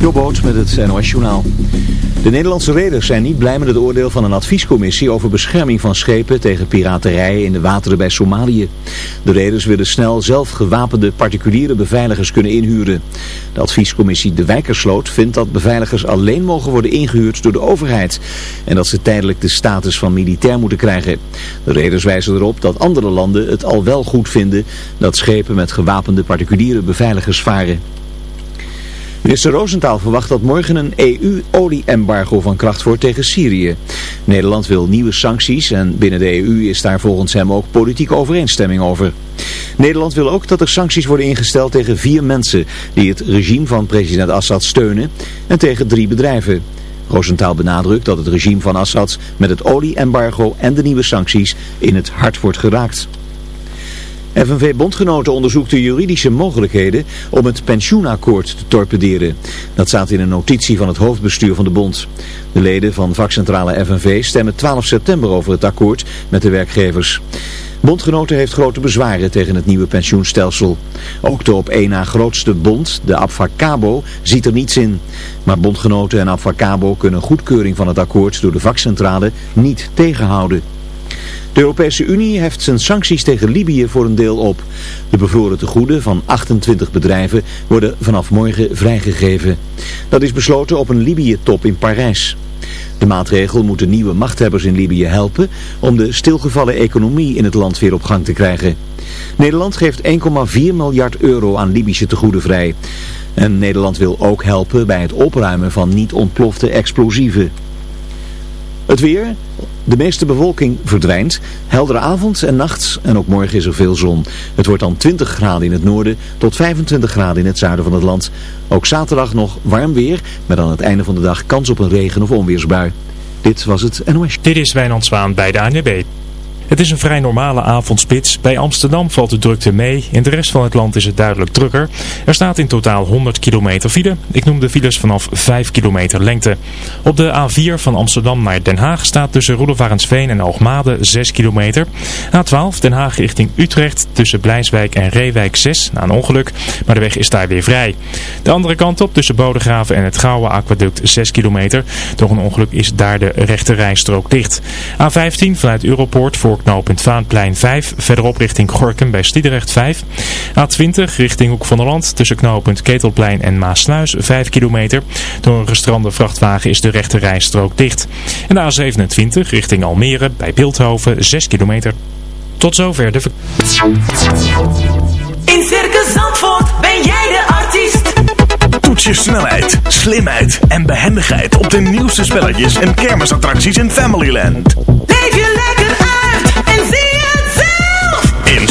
Jobboot met het NOS Journaal. De Nederlandse reders zijn niet blij met het oordeel van een adviescommissie over bescherming van schepen tegen piraterij in de wateren bij Somalië. De reders willen snel zelf gewapende particuliere beveiligers kunnen inhuren. De adviescommissie De Wijkersloot vindt dat beveiligers alleen mogen worden ingehuurd door de overheid. En dat ze tijdelijk de status van militair moeten krijgen. De reders wijzen erop dat andere landen het al wel goed vinden dat schepen met gewapende particuliere beveiligers varen. Minister Roosentaal verwacht dat morgen een EU-olie-embargo van kracht wordt tegen Syrië. Nederland wil nieuwe sancties en binnen de EU is daar volgens hem ook politieke overeenstemming over. Nederland wil ook dat er sancties worden ingesteld tegen vier mensen die het regime van president Assad steunen en tegen drie bedrijven. Roosentaal benadrukt dat het regime van Assad met het olie-embargo en de nieuwe sancties in het hart wordt geraakt. FNV-bondgenoten onderzoekt de juridische mogelijkheden om het pensioenakkoord te torpederen. Dat staat in een notitie van het hoofdbestuur van de bond. De leden van vakcentrale FNV stemmen 12 september over het akkoord met de werkgevers. Bondgenoten heeft grote bezwaren tegen het nieuwe pensioenstelsel. Ook de op één na grootste bond, de Abfacabo, ziet er niets in. Maar bondgenoten en Abfacabo kunnen goedkeuring van het akkoord door de vakcentrale niet tegenhouden. De Europese Unie heft zijn sancties tegen Libië voor een deel op. De bevroren tegoeden van 28 bedrijven worden vanaf morgen vrijgegeven. Dat is besloten op een Libië-top in Parijs. De maatregel moet de nieuwe machthebbers in Libië helpen om de stilgevallen economie in het land weer op gang te krijgen. Nederland geeft 1,4 miljard euro aan Libische tegoeden vrij. En Nederland wil ook helpen bij het opruimen van niet ontplofte explosieven. Het weer, de meeste bewolking verdwijnt. Heldere avond en nachts en ook morgen is er veel zon. Het wordt dan 20 graden in het noorden tot 25 graden in het zuiden van het land. Ook zaterdag nog warm weer, met aan het einde van de dag kans op een regen- of onweersbui. Dit was het NOS. Dit is Wijnand Zwaan bij de ANWB. Het is een vrij normale avondspits. Bij Amsterdam valt de drukte mee. In de rest van het land is het duidelijk drukker. Er staat in totaal 100 kilometer file. Ik noem de files vanaf 5 kilometer lengte. Op de A4 van Amsterdam naar Den Haag staat tussen Roelofarensveen en Hoogmade 6 kilometer. A12 Den Haag richting Utrecht tussen Blijswijk en Reewijk 6 na een ongeluk. Maar de weg is daar weer vrij. De andere kant op tussen Bodegraven en het Gouwe Aquaduct 6 kilometer. Door een ongeluk is daar de rechte rijstrook dicht. A15 vanuit Europoort voor knooppunt Vaanplein 5. Verderop richting Gorkum bij Stiedrecht 5. A20 richting Hoek van der Land tussen knooppunt Ketelplein en Maasluis 5 kilometer. Door een gestrande vrachtwagen is de rechte rijstrook dicht. En de A27 richting Almere bij Beeldhoven 6 kilometer. Tot zover de... In Circus Zandvoort ben jij de artiest. Toets je snelheid, slimheid en behendigheid op de nieuwste spelletjes en kermisattracties in Familyland. Leef je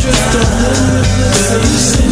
just a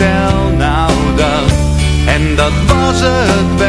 stel nou dat, en dat was het.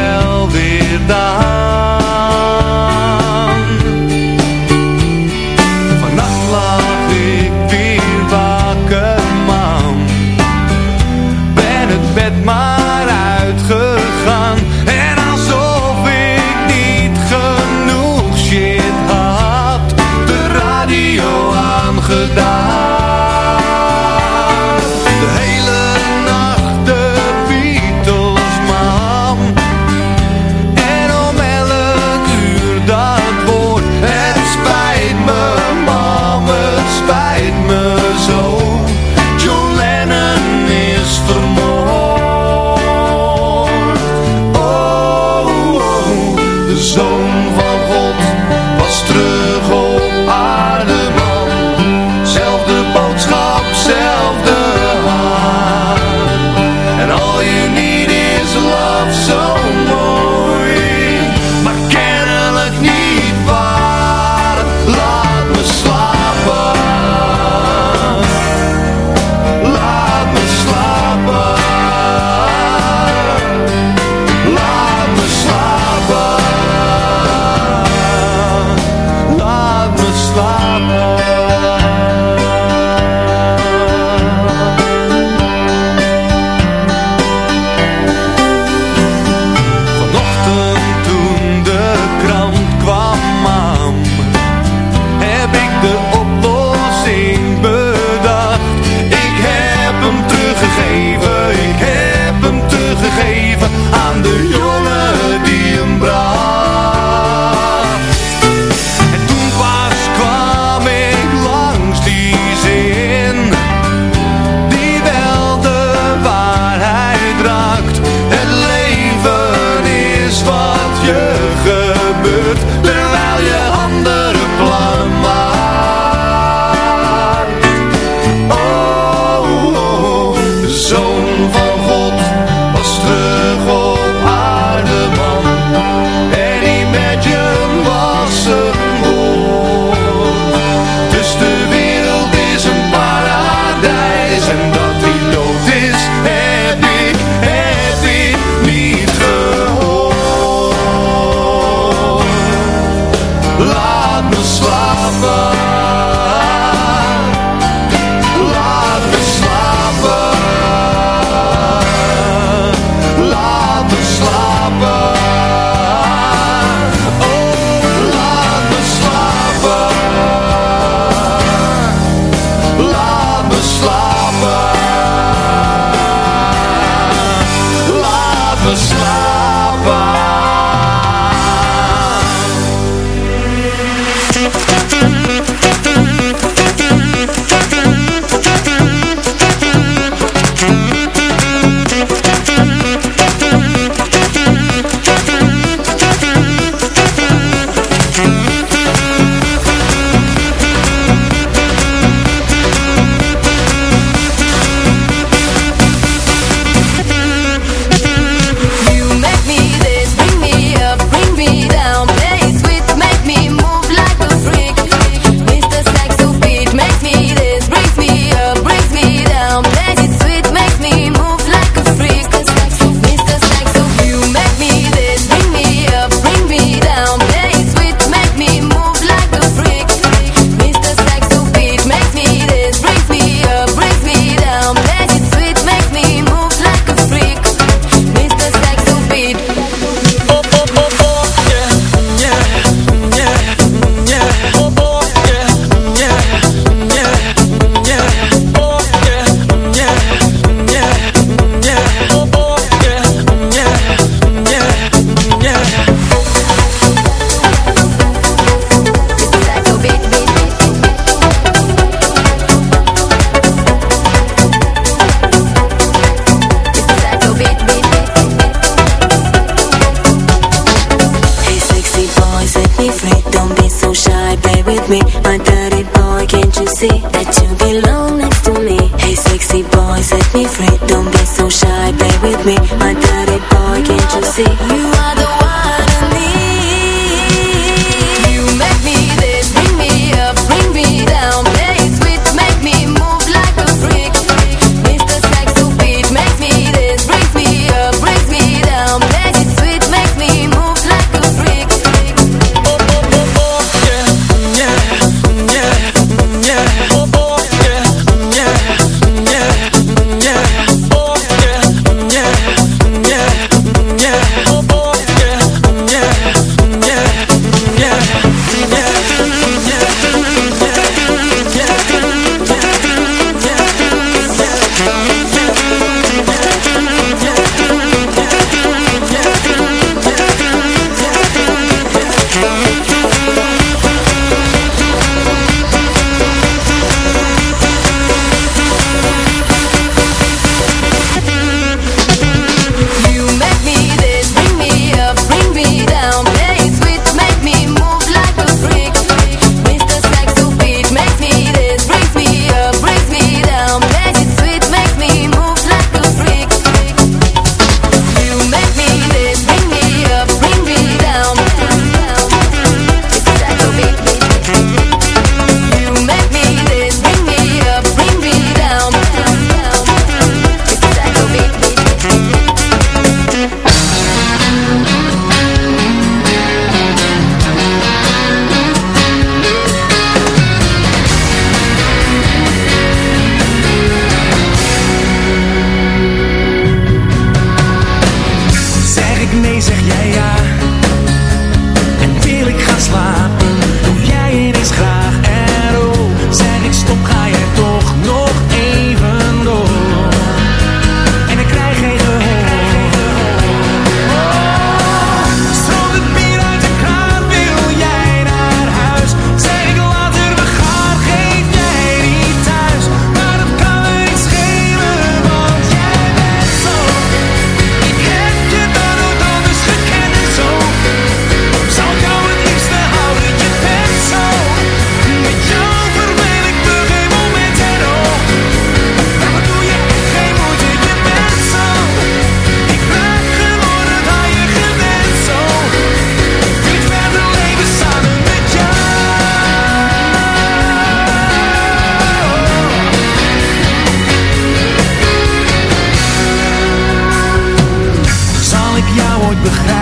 Ik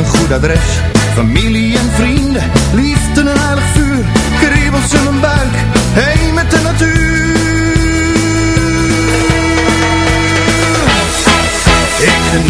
een goed adres. Familie en vrienden, liefde en een heilig vuur. Kriebels in mijn buik, heen met de natuur. Ik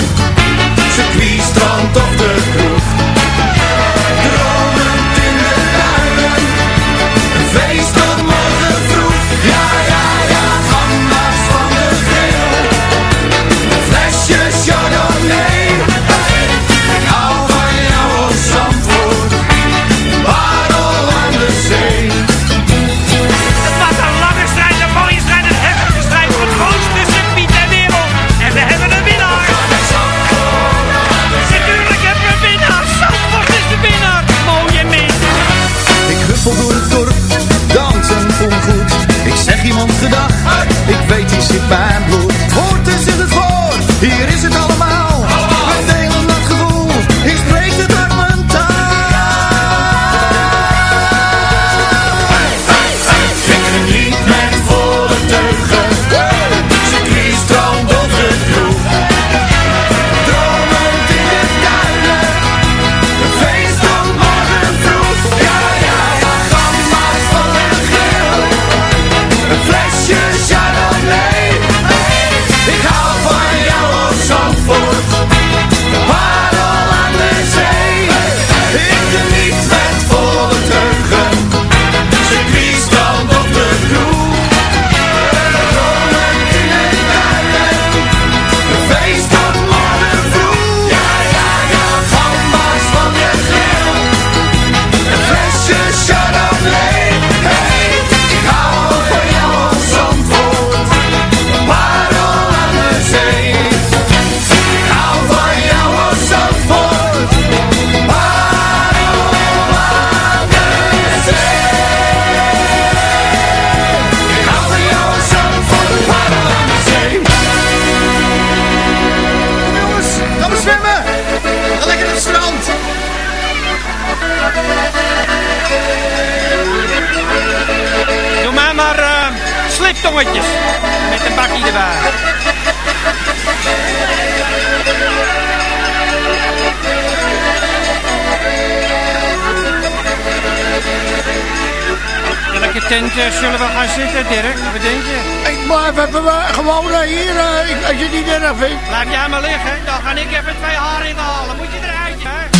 Eh, zullen we gaan zitten, Dirk? Wat denk je? Ik blijf even gewoon hier, eh, als je niet eraf. vindt. Laat jij maar liggen, dan ga ik even twee haar halen. Moet je eruit, hè?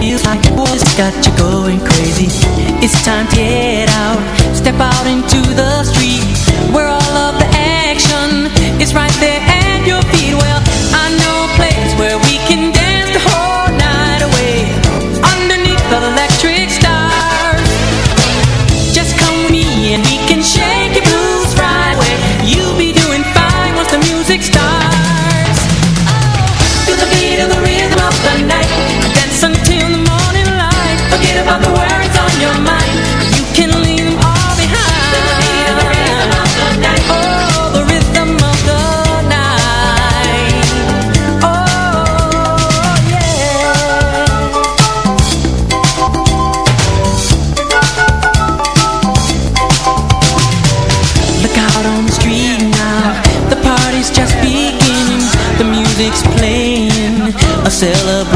feel like boys got you going crazy It's time to get out, step out into the street where all of the action is right there at your feet. Well.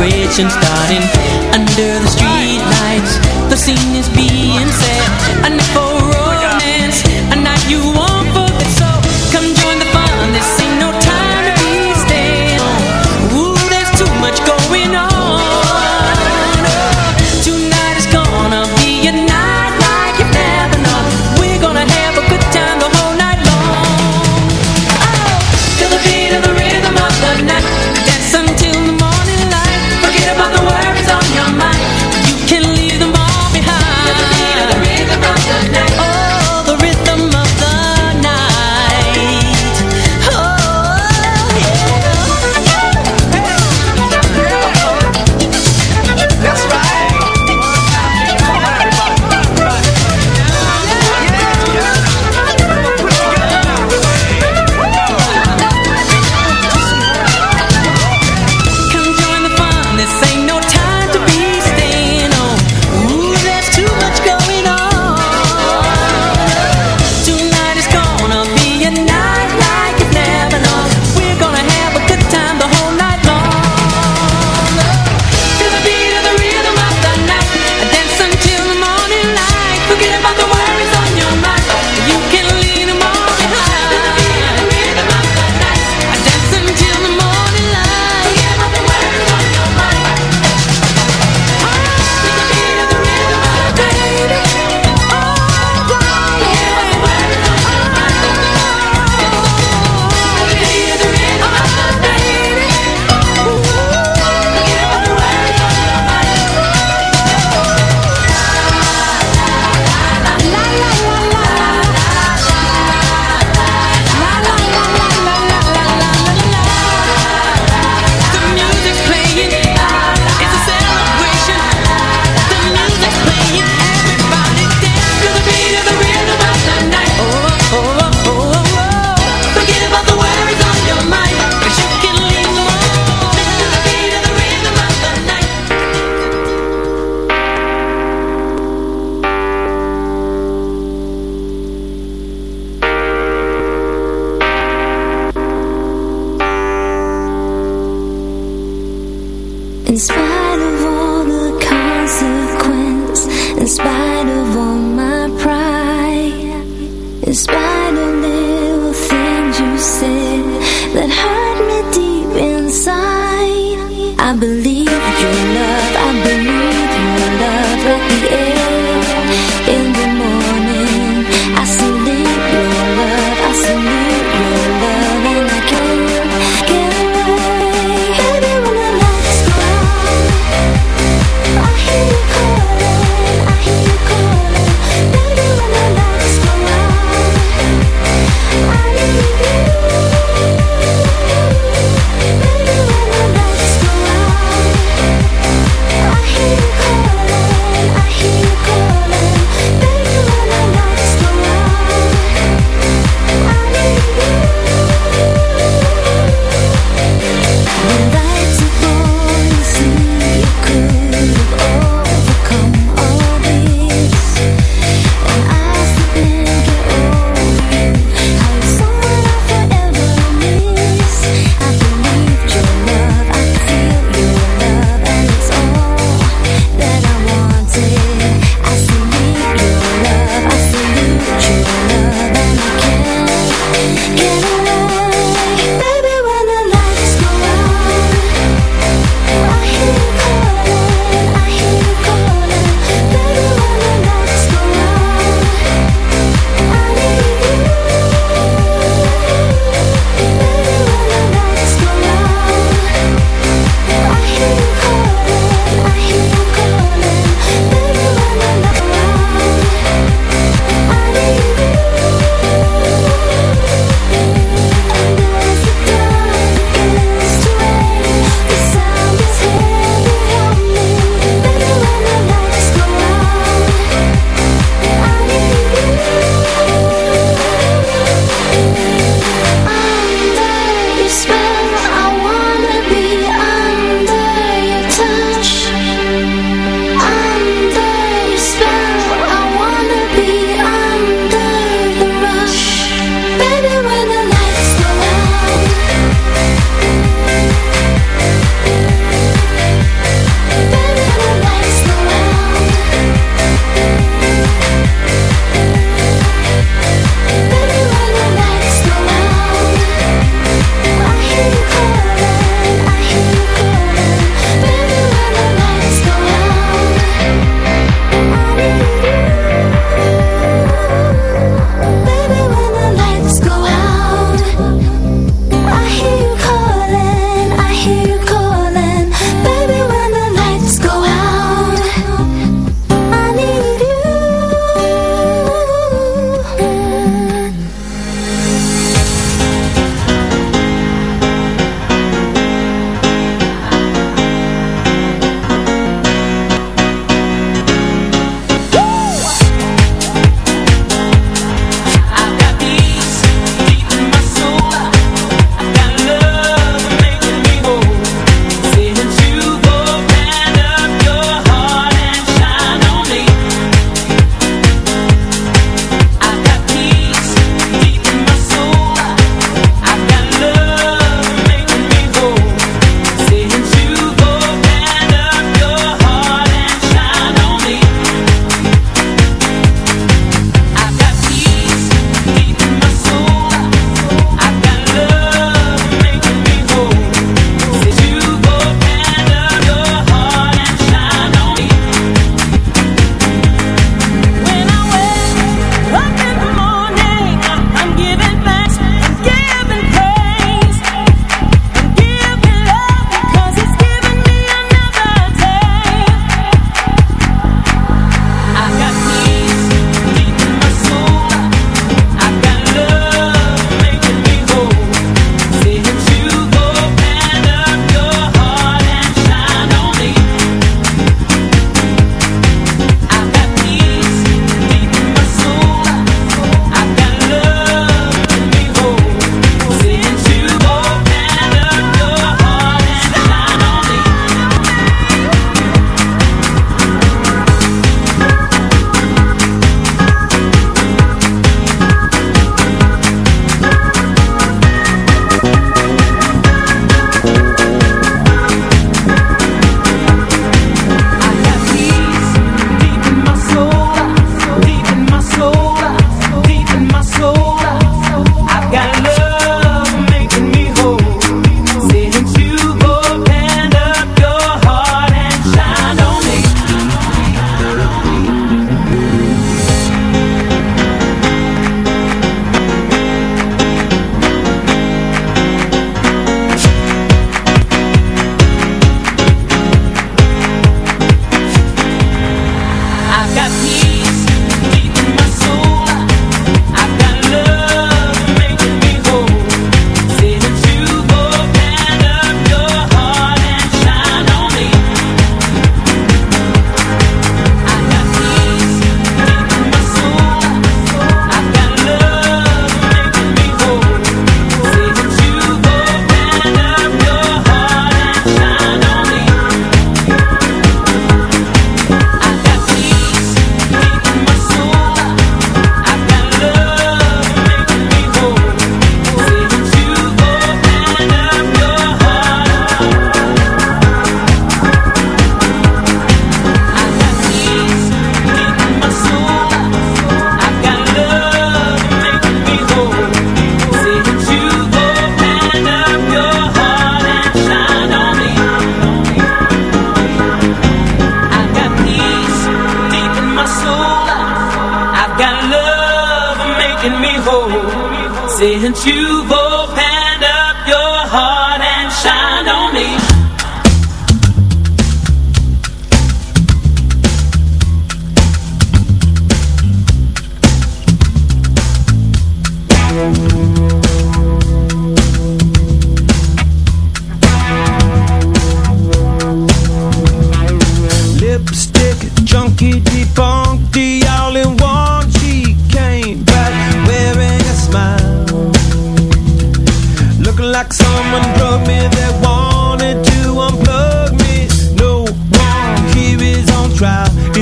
And starting under the street lights. The scene is being set, and for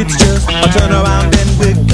It's just a turnaround and we're